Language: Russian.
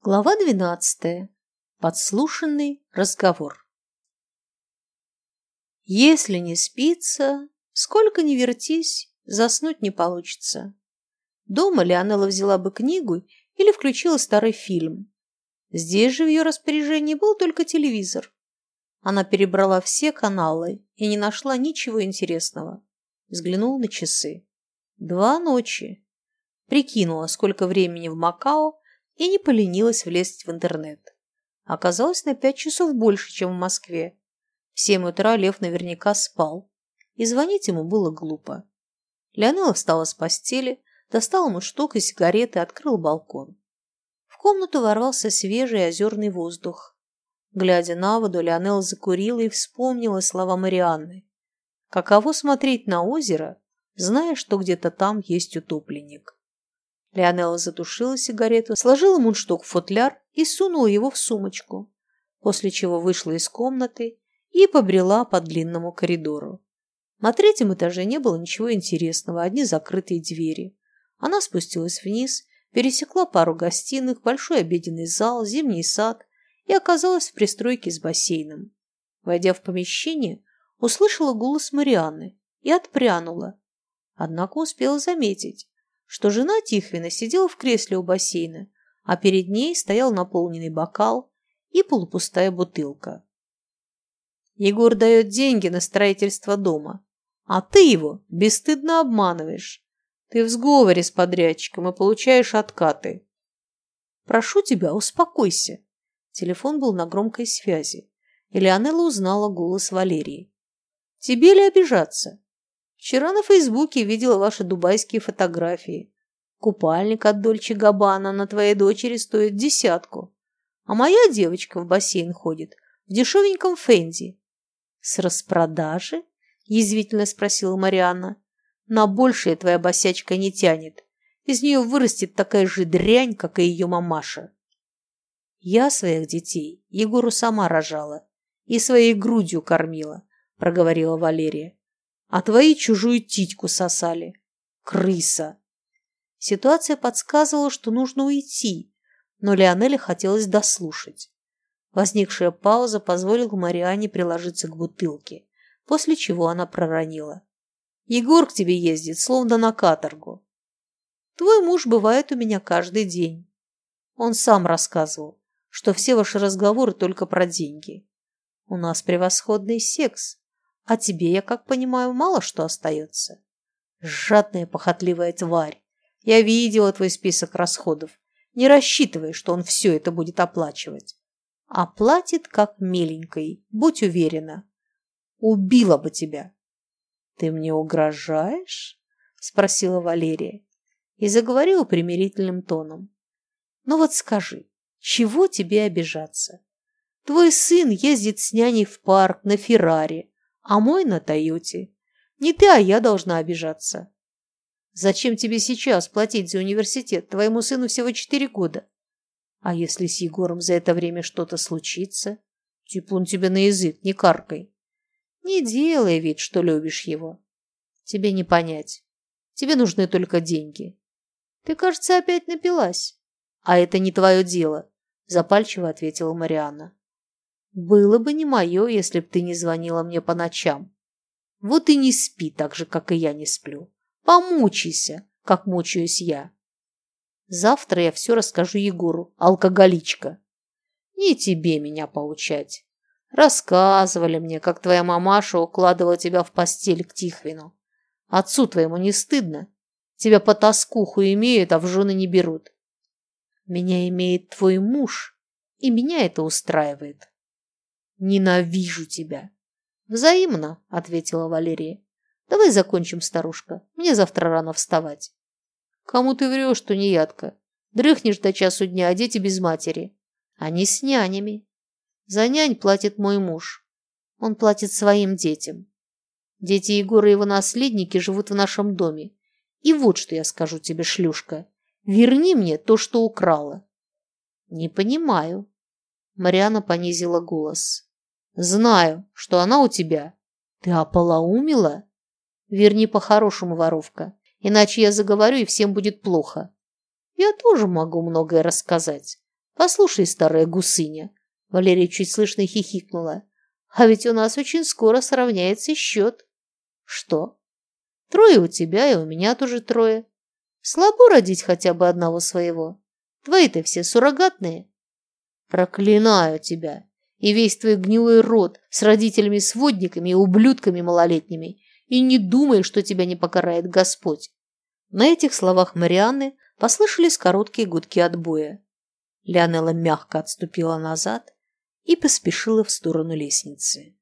Глава двенадцатая. Подслушанный разговор. Если не спится, сколько ни вертись, заснуть не получится. Дома Леонела взяла бы книгу или включила старый фильм. Здесь же в ее распоряжении был только телевизор. Она перебрала все каналы и не нашла ничего интересного. Взглянула на часы. Два ночи. Прикинула, сколько времени в Макао, и не поленилась влезть в интернет. Оказалось на пять часов больше, чем в Москве. В семь утра Лев наверняка спал, и звонить ему было глупо. Леонела встала с постели, достала мундштук и сигареты, открыл балкон. В комнату ворвался свежий озерный воздух. Глядя на воду, Леонела закурила и вспомнила слова Марианны. Каково смотреть на озеро, зная, что где-то там есть утопленник. Леонела затушила сигарету, сложила мундштук в футляр и сунула его в сумочку, после чего вышла из комнаты и побрела по длинному коридору. На третьем этаже не было ничего интересного, одни закрытые двери. Она спустилась вниз, пересекла пару гостиных, большой обеденный зал, зимний сад и оказалась в пристройке с бассейном. Войдя в помещение, услышала голос Марианны и отпрянула. Однако успела заметить, что жена Тихвина сидела в кресле у бассейна, а перед ней стоял наполненный бокал и полупустая бутылка. Егор дает деньги на строительство дома, а ты его бесстыдно обманываешь. Ты в сговоре с подрядчиком и получаешь откаты. Прошу тебя, успокойся. Телефон был на громкой связи, и Леонелла узнала голос Валерии. Тебе ли обижаться? Вчера на Фейсбуке видела ваши дубайские фотографии. Купальник от Дольче Габбана на твоей дочери стоит десятку. А моя девочка в бассейн ходит в дешевеньком фенди. С распродажи? Язвительно спросила Марианна. На большее твоя босячка не тянет. Из нее вырастет такая же дрянь, как и ее мамаша. Я своих детей Егору сама рожала и своей грудью кормила, проговорила Валерия а твои чужую титьку сосали. Крыса. Ситуация подсказывала, что нужно уйти, но Леонеле хотелось дослушать. Возникшая пауза позволила Мариане приложиться к бутылке, после чего она проронила. «Егор к тебе ездит, словно на каторгу. Твой муж бывает у меня каждый день. Он сам рассказывал, что все ваши разговоры только про деньги. У нас превосходный секс, а тебе, я как понимаю, мало что остается. Жадная похотливая тварь. Я видела твой список расходов. Не рассчитывай, что он все это будет оплачивать. Оплатит как миленькой, будь уверена. Убила бы тебя. Ты мне угрожаешь? Спросила Валерия и заговорила примирительным тоном. Ну вот скажи, чего тебе обижаться? Твой сын ездит с няней в парк на Феррари, а мой на Тойоте. Не ты, а я должна обижаться. Зачем тебе сейчас платить за университет? Твоему сыну всего четыре года. А если с Егором за это время что-то случится? Типун тебе на язык, не каркай. Не делай вид, что любишь его. Тебе не понять. Тебе нужны только деньги. Ты, кажется, опять напилась. А это не твое дело, запальчиво ответила Марианна. Было бы не мое, если б ты не звонила мне по ночам. Вот и не спи так же, как и я не сплю. Помучайся, как мучаюсь я. Завтра я все расскажу Егору, алкоголичка. Не тебе меня поучать. Рассказывали мне, как твоя мамаша укладывала тебя в постель к Тихвину. Отцу твоему не стыдно? Тебя по тоскуху имеют, а в жены не берут. Меня имеет твой муж, и меня это устраивает. Ненавижу тебя. Взаимно, ответила Валерия. Давай закончим, старушка. Мне завтра рано вставать. Кому ты врешь, что не ядка? Дрыхнешь до часу дня, а дети без матери. Они с нянями. За нянь платит мой муж. Он платит своим детям. Дети Егора и его наследники живут в нашем доме. И вот что я скажу тебе, шлюшка. Верни мне то, что украла. Не понимаю. Мариана понизила голос. Знаю, что она у тебя. Ты ополоумила? Верни по-хорошему, воровка, иначе я заговорю, и всем будет плохо. Я тоже могу многое рассказать. Послушай, старая гусыня, Валерия чуть слышно хихикнула. А ведь у нас очень скоро сравняется счет. Что? Трое у тебя и у меня тоже трое. Слабо родить хотя бы одного своего. Твои-то все суррогатные. Проклинаю тебя и весь твой гнилой род с родителями-сводниками и ублюдками малолетними, и не думай, что тебя не покарает Господь. На этих словах Марианны послышались короткие гудки отбоя. Леонела мягко отступила назад и поспешила в сторону лестницы.